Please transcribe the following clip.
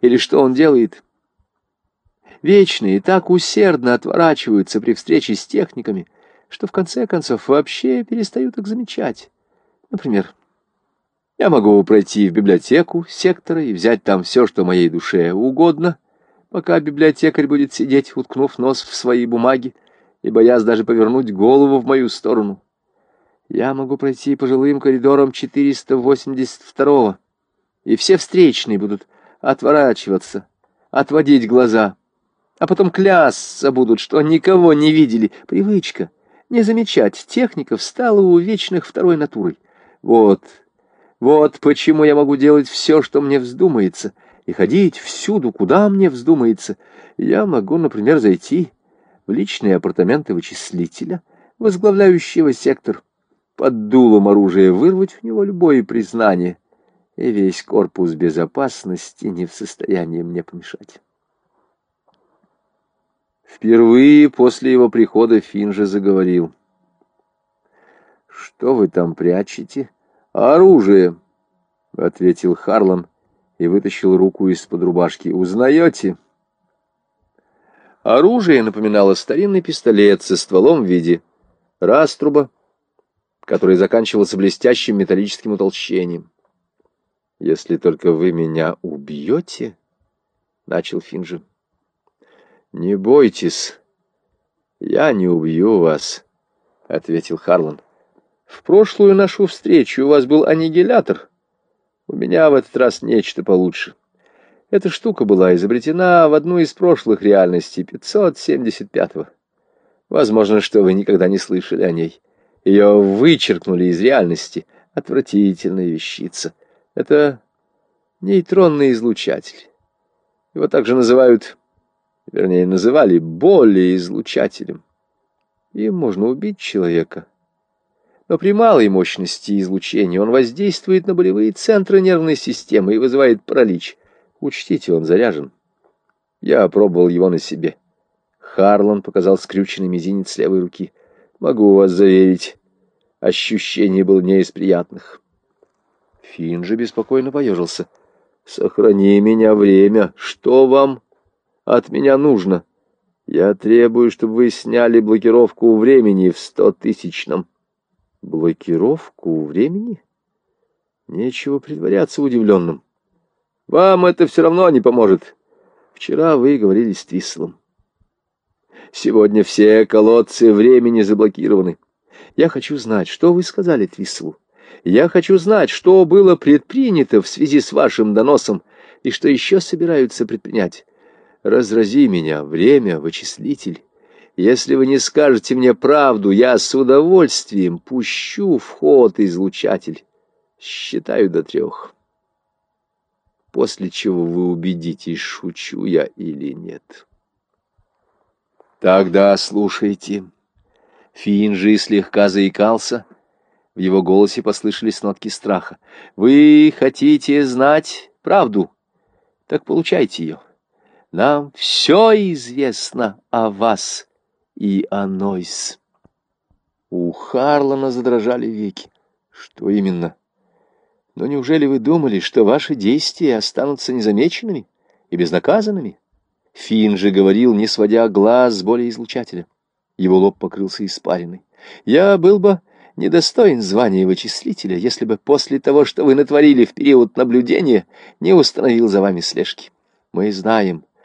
Или что он делает? Вечные так усердно отворачиваются при встрече с техниками, что в конце концов вообще перестают их замечать. Например, я могу пройти в библиотеку сектора и взять там все, что моей душе угодно, пока библиотекарь будет сидеть, уткнув нос в свои бумаги и боясь даже повернуть голову в мою сторону. Я могу пройти по жилым коридорам 482-го, и все встречные будут отворачиваться, отводить глаза, а потом клясться будут, что никого не видели. Привычка не замечать техников стала у вечных второй натурой. Вот, вот почему я могу делать все, что мне вздумается, и ходить всюду, куда мне вздумается. Я могу, например, зайти в личные апартаменты вычислителя, возглавляющего сектор, под дулом оружия вырвать у него любое признание, и весь корпус безопасности не в состоянии мне помешать. Впервые после его прихода Финжа заговорил. «Что вы там прячете?» «Оружие», — ответил Харлан и вытащил руку из-под рубашки. «Узнаете?» Оружие напоминало старинный пистолет со стволом в виде раструба, который заканчивался блестящим металлическим утолщением. «Если только вы меня убьете», — начал Финджи. «Не бойтесь, я не убью вас», — ответил Харлан. В прошлую нашу встречу у вас был аннигилятор. У меня в этот раз нечто получше. Эта штука была изобретена в одну из прошлых реальностей, 575-го. Возможно, что вы никогда не слышали о ней. Ее вычеркнули из реальности. Отвратительная вещица. Это нейтронный излучатель. Его также называют, вернее, называли более излучателем. Им можно убить человека но при малой мощности излучения он воздействует на болевые центры нервной системы и вызывает паралич. Учтите, он заряжен. Я опробовал его на себе. Харлан показал скрюченный мизинец левой руки. Могу вас заверить, ощущение было не из приятных. Финн же беспокойно поежился. «Сохрани меня время. Что вам от меня нужно? Я требую, чтобы вы сняли блокировку времени в стотысячном». Блокировку времени? Нечего притворяться удивленным. Вам это все равно не поможет. Вчера вы говорили с Твислом. Сегодня все колодцы времени заблокированы. Я хочу знать, что вы сказали Твислу. Я хочу знать, что было предпринято в связи с вашим доносом и что еще собираются предпринять. Разрази меня, время, вычислитель. Если вы не скажете мне правду, я с удовольствием пущу в ход излучатель. Считаю до трех. После чего вы убедитесь, шучу я или нет. Тогда слушайте. Финджи слегка заикался. В его голосе послышались нотки страха. Вы хотите знать правду? Так получайте ее. Нам все известно о вас и Анойс. У Харлана задрожали веки. Что именно? Но неужели вы думали, что ваши действия останутся незамеченными и безнаказанными? Финн же говорил, не сводя глаз с более излучателя. Его лоб покрылся испариной. Я был бы недостоин звания вычислителя, если бы после того, что вы натворили в период наблюдения, не установил за вами слежки. Мы знаем,